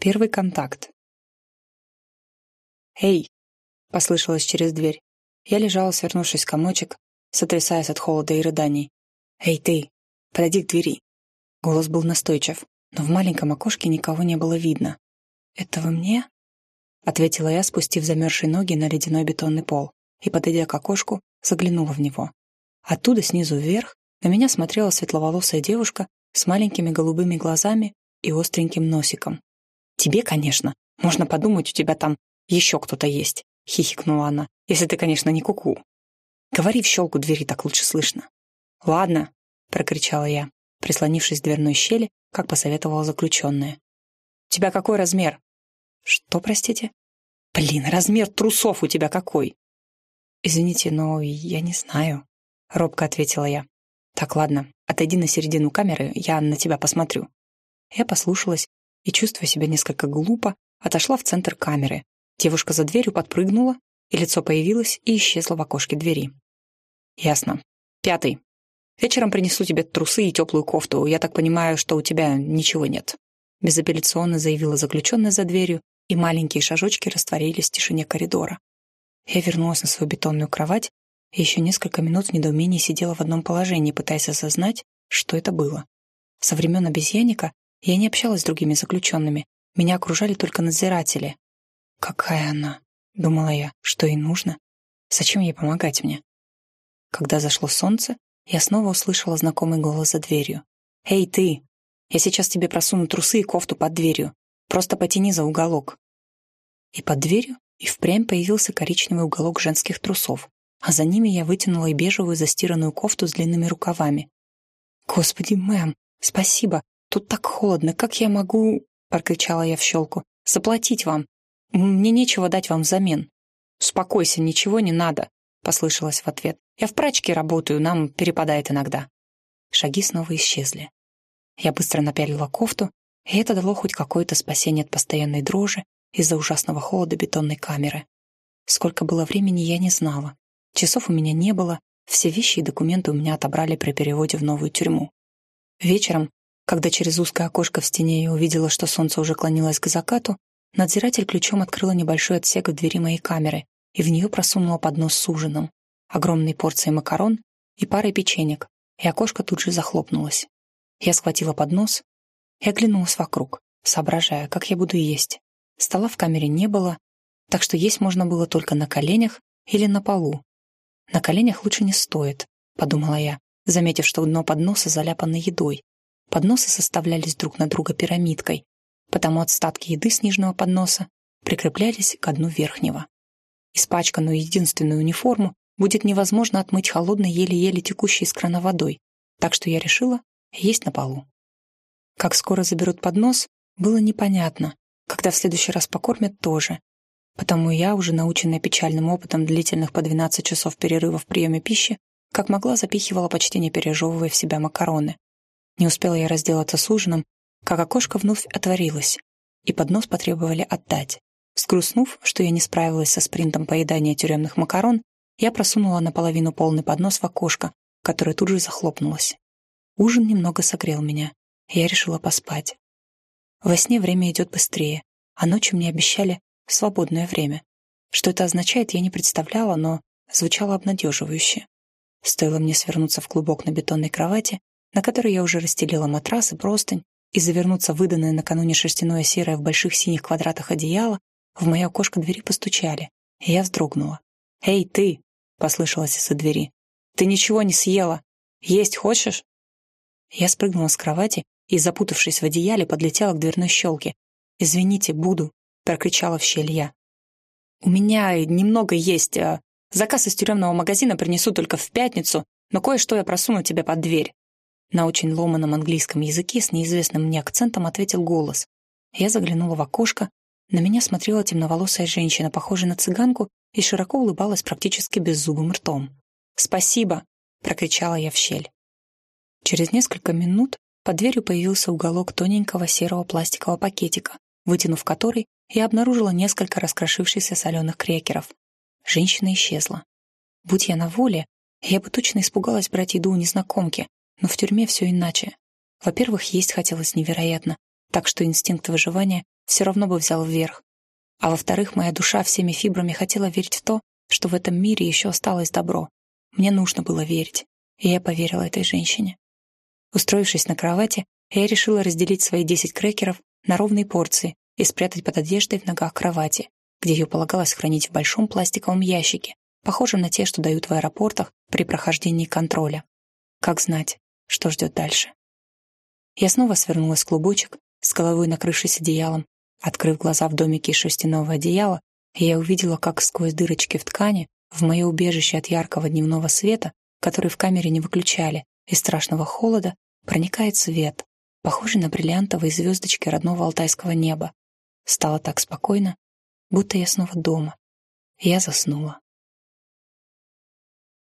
Первый контакт. «Эй!» — послышалось через дверь. Я лежала, свернувшись в комочек, сотрясаясь от холода и рыданий. «Эй, ты! Подойди к двери!» Голос был настойчив, но в маленьком окошке никого не было видно. «Это вы мне?» — ответила я, спустив замерзшие ноги на ледяной бетонный пол, и, подойдя к окошку, заглянула в него. Оттуда, снизу вверх, на меня смотрела светловолосая девушка с маленькими голубыми глазами и остреньким носиком. «Тебе, конечно. Можно подумать, у тебя там еще кто-то есть», — хихикнула она. «Если ты, конечно, не куку. -ку. Говори в щелку двери, так лучше слышно». «Ладно», — прокричала я, прислонившись к дверной щели, как посоветовала заключенная. «У тебя какой размер?» «Что, простите?» «Блин, размер трусов у тебя какой?» «Извините, но я не знаю», — робко ответила я. «Так, ладно, отойди на середину камеры, я на тебя посмотрю». Я послушалась и, чувствуя себя несколько глупо, отошла в центр камеры. Девушка за дверью подпрыгнула, и лицо появилось и исчезло в окошке двери. «Ясно. Пятый. Вечером принесу тебе трусы и теплую кофту. Я так понимаю, что у тебя ничего нет». Безапелляционно заявила заключенная за дверью, и маленькие шажочки растворились в тишине коридора. Я вернулась на свою бетонную кровать и еще несколько минут в недоумении сидела в одном положении, пытаясь осознать, что это было. Со времен обезьянника я не общалась с другими заключенными. Меня окружали только надзиратели. «Какая она?» — думала я. «Что ей нужно? Зачем ей помогать мне?» Когда зашло солнце, я снова услышала знакомый голос за дверью. «Эй, ты! Я сейчас тебе просуну трусы и кофту под дверью. Просто потяни за уголок». И под дверью и впрямь появился коричневый уголок женских трусов, а за ними я вытянула и бежевую застиранную кофту с длинными рукавами. «Господи, мэм, спасибо! «Тут так холодно, как я могу...» — прокричала я в щелку. «Заплатить вам. Мне нечего дать вам взамен». «Успокойся, ничего не надо», — послышалось в ответ. «Я в прачке работаю, нам перепадает иногда». Шаги снова исчезли. Я быстро напялила кофту, и это дало хоть какое-то спасение от постоянной дрожи из-за ужасного холода бетонной камеры. Сколько было времени, я не знала. Часов у меня не было, все вещи и документы у меня отобрали при переводе в новую тюрьму. Вечером, когда через узкое окошко в стене я увидела, что солнце уже клонилось к закату, надзиратель ключом открыла небольшой отсек в двери моей камеры и в нее просунула поднос с ужином, огромной порцией макарон и парой печенек, и окошко тут же захлопнулось. Я схватила поднос и оглянулась вокруг, соображая, как я буду есть. Стола в камере не было, так что есть можно было только на коленях или на полу. На коленях лучше не стоит, подумала я, заметив, что дно подноса заляпано едой, Подносы составлялись друг на друга пирамидкой, потому остатки еды с нижнего подноса прикреплялись к дну верхнего. Испачканную единственную униформу будет невозможно отмыть холодной, еле-еле текущей из крана водой, так что я решила есть на полу. Как скоро заберут поднос, было непонятно, когда в следующий раз покормят тоже, потому я, уже наученная печальным опытом длительных по 12 часов перерыва в приеме пищи, как могла запихивала почти не пережевывая в себя макароны, не успела я разделаться с ужином, как окошко вновь отворилось, и поднос потребовали отдать. Скрустнув, что я не справилась со спринтом поедания тюремных макарон, я просунула наполовину полный поднос в окошко, которое тут же захлопнулось. Ужин немного согрел меня, и я решила поспать. Во сне время идет быстрее, а ночью мне обещали свободное время. Что это означает, я не представляла, но звучало обнадеживающе. Стоило мне свернуться в клубок на бетонной кровати, на которой я уже расстелила матрас и простынь, и завернуться выданное накануне шерстяное серое в больших синих квадратах одеяло, в мое окошко двери постучали, и я вздрогнула. «Эй, ты!» — послышалось из-за двери. «Ты ничего не съела! Есть хочешь?» Я спрыгнула с кровати и, запутавшись в одеяле, подлетела к дверной щелке. «Извините, буду!» — прокричала в щель я. «У меня немного есть. А заказ из тюремного магазина принесу только в пятницу, но кое-что я просуну тебе под дверь. На очень ломаном английском языке с неизвестным мне акцентом ответил голос. Я заглянула в окошко. На меня смотрела темноволосая женщина, похожая на цыганку, и широко улыбалась практически беззубым ртом. «Спасибо!» — прокричала я в щель. Через несколько минут под дверью появился уголок тоненького серого пластикового пакетика, вытянув который, я обнаружила несколько раскрошившихся соленых крекеров. Женщина исчезла. Будь я на воле, я бы точно испугалась брать еду у незнакомки, но в тюрьме все иначе. Во-первых, есть хотелось невероятно, так что инстинкт выживания все равно бы взял вверх. А во-вторых, моя душа всеми фибрами хотела верить в то, что в этом мире еще осталось добро. Мне нужно было верить, и я поверила этой женщине. Устроившись на кровати, я решила разделить свои десять крекеров на ровные порции и спрятать под одеждой в ногах кровати, где ее полагалось хранить в большом пластиковом ящике, похожем на те, что дают в аэропортах при прохождении контроля. Как знать, что ждет дальше. Я снова свернулась в клубочек, с головой накрывшись одеялом. Открыв глаза в домике из шерстяного одеяла, я увидела, как сквозь дырочки в ткани в мое убежище от яркого дневного света, который в камере не выключали, и страшного холода, проникает свет, похожий на бриллиантовые звездочки родного алтайского неба. Стало так спокойно, будто я снова дома. Я заснула.